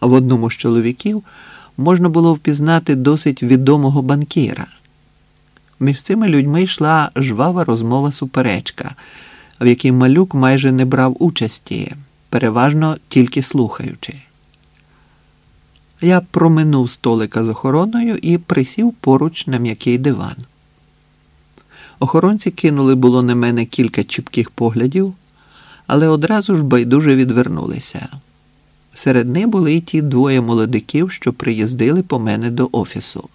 В одному з чоловіків можна було впізнати досить відомого банкіра. Між цими людьми йшла жвава розмова суперечка, в якій малюк майже не брав участі, переважно тільки слухаючи. Я проминув столика з охороною і присів поруч на м'який диван. Охоронці кинули було на мене кілька чіпких поглядів, але одразу ж байдуже відвернулися. Серед них були й ті двоє молодиків, що приїздили по мене до офісу.